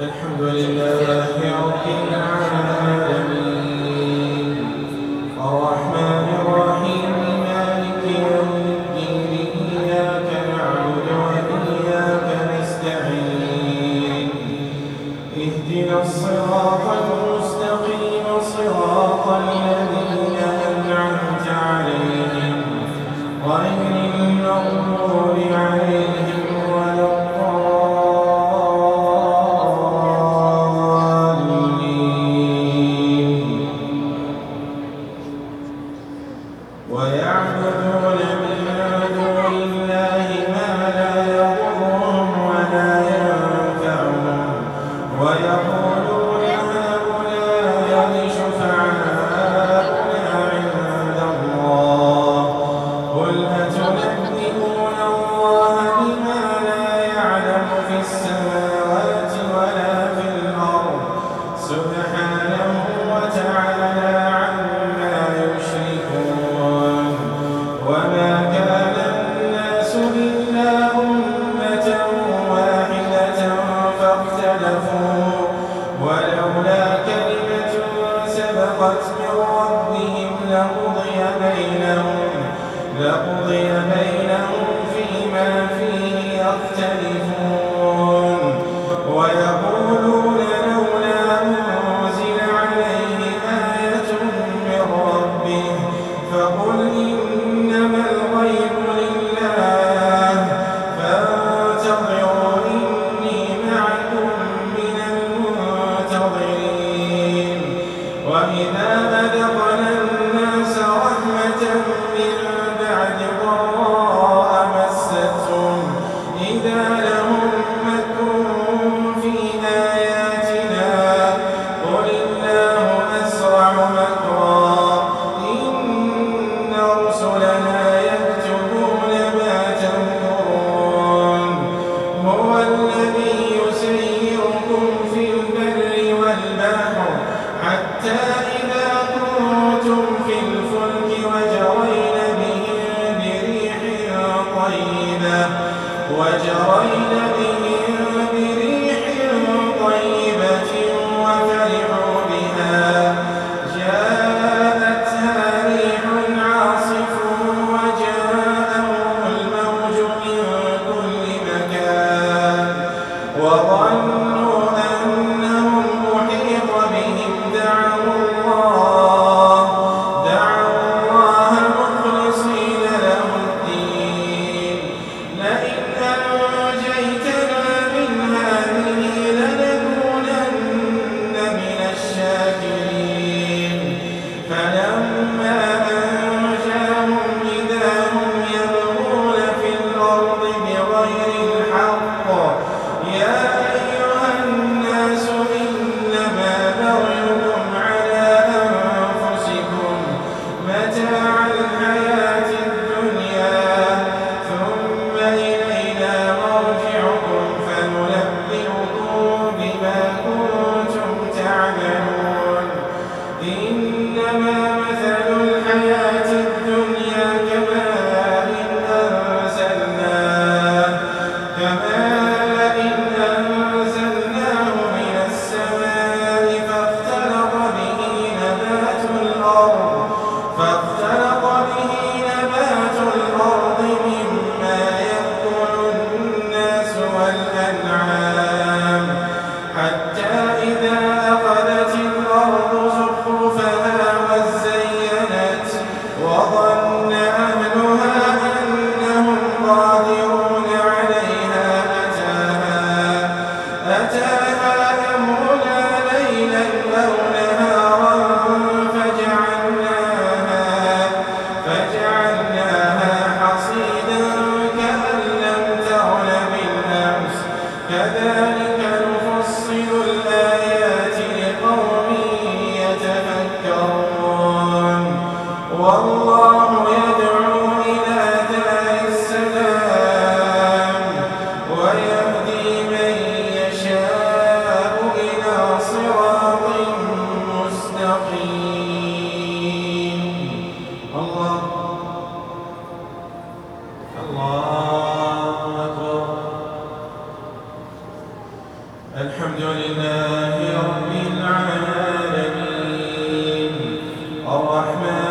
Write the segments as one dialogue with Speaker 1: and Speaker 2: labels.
Speaker 1: الحمد لله وجرين الرحمن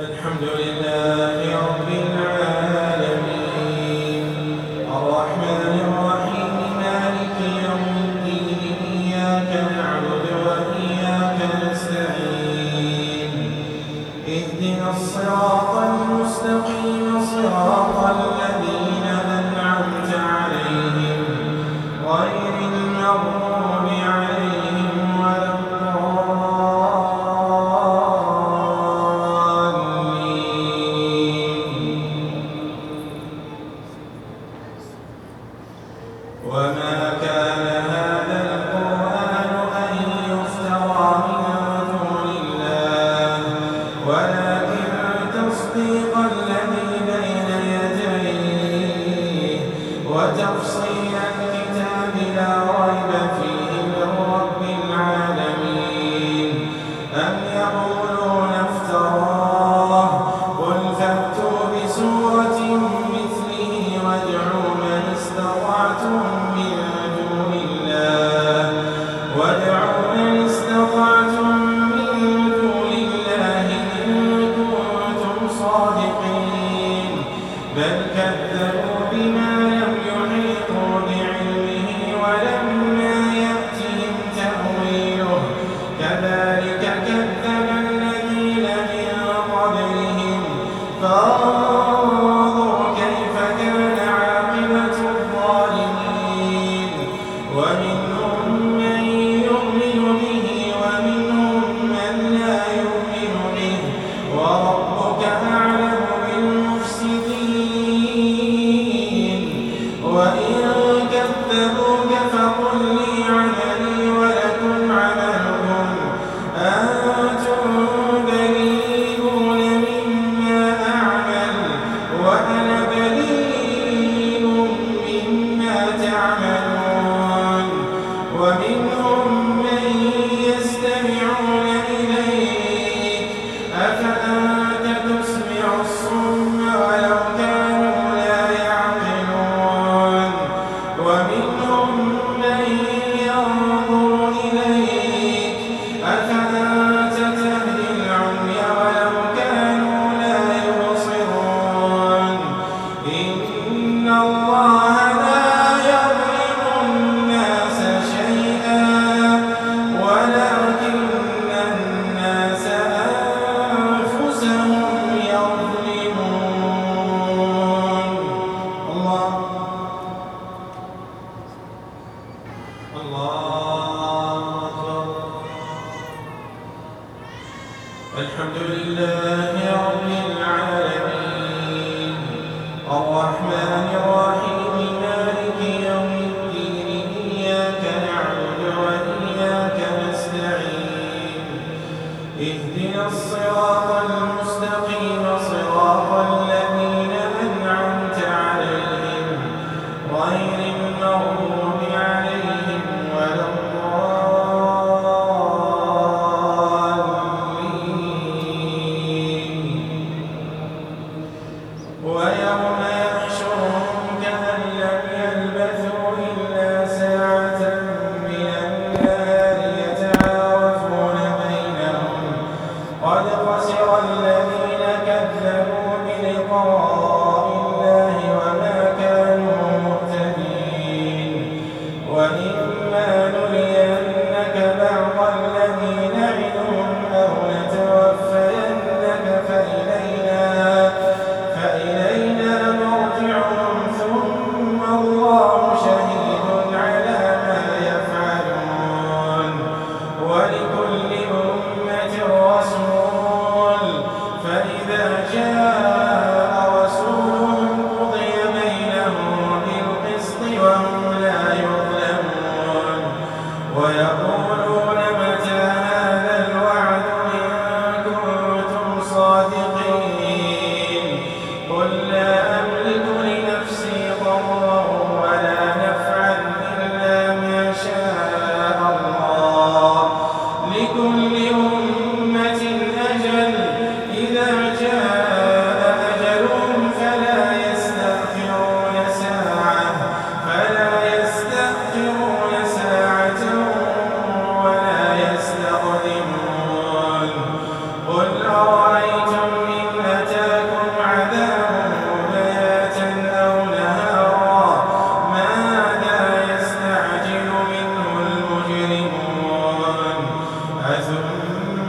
Speaker 1: الحمد لله. يديه فإلينا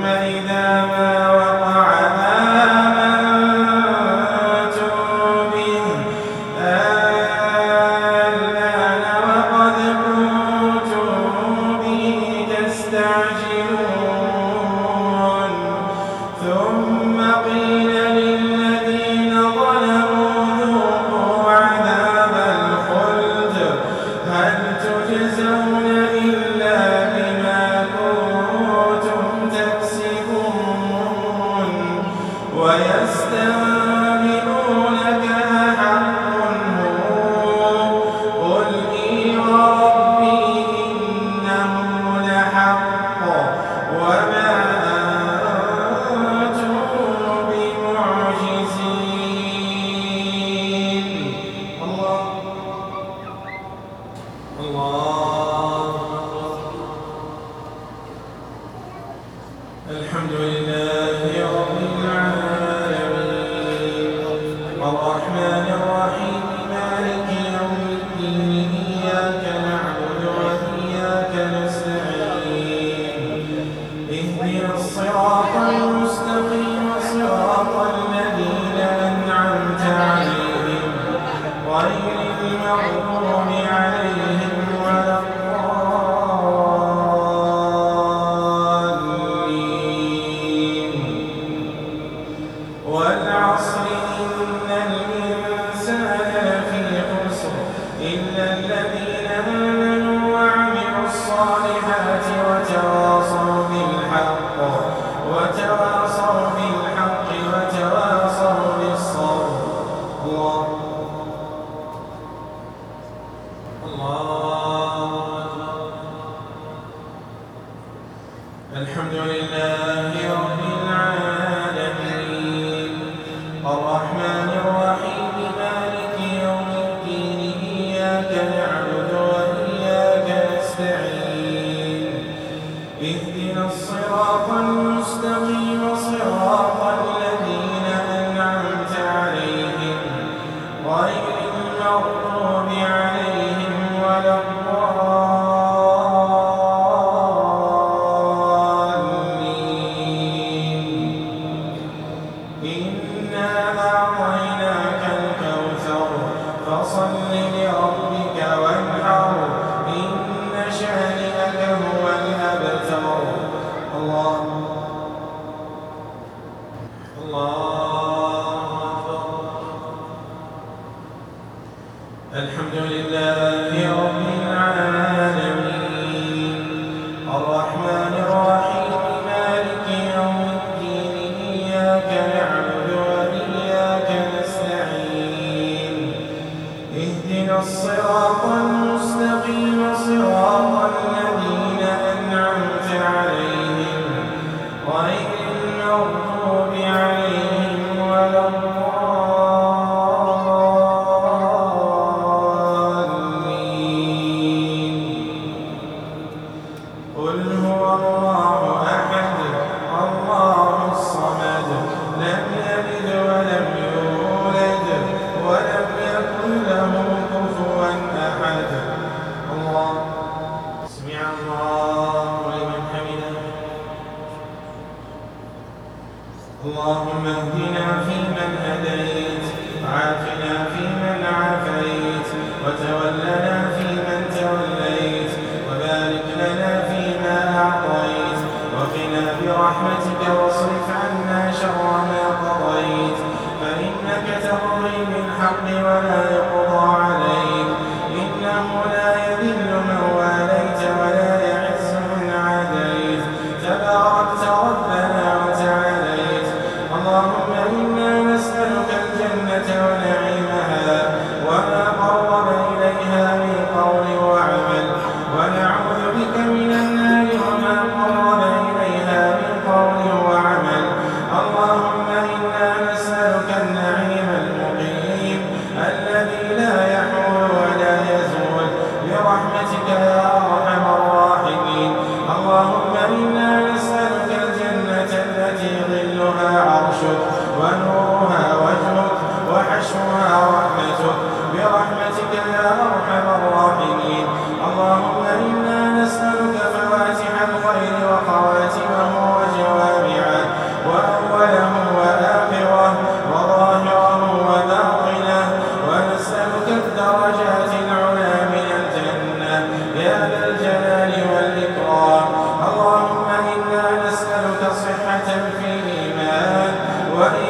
Speaker 1: ثم إذا ما لرب ونجاحا يتبعه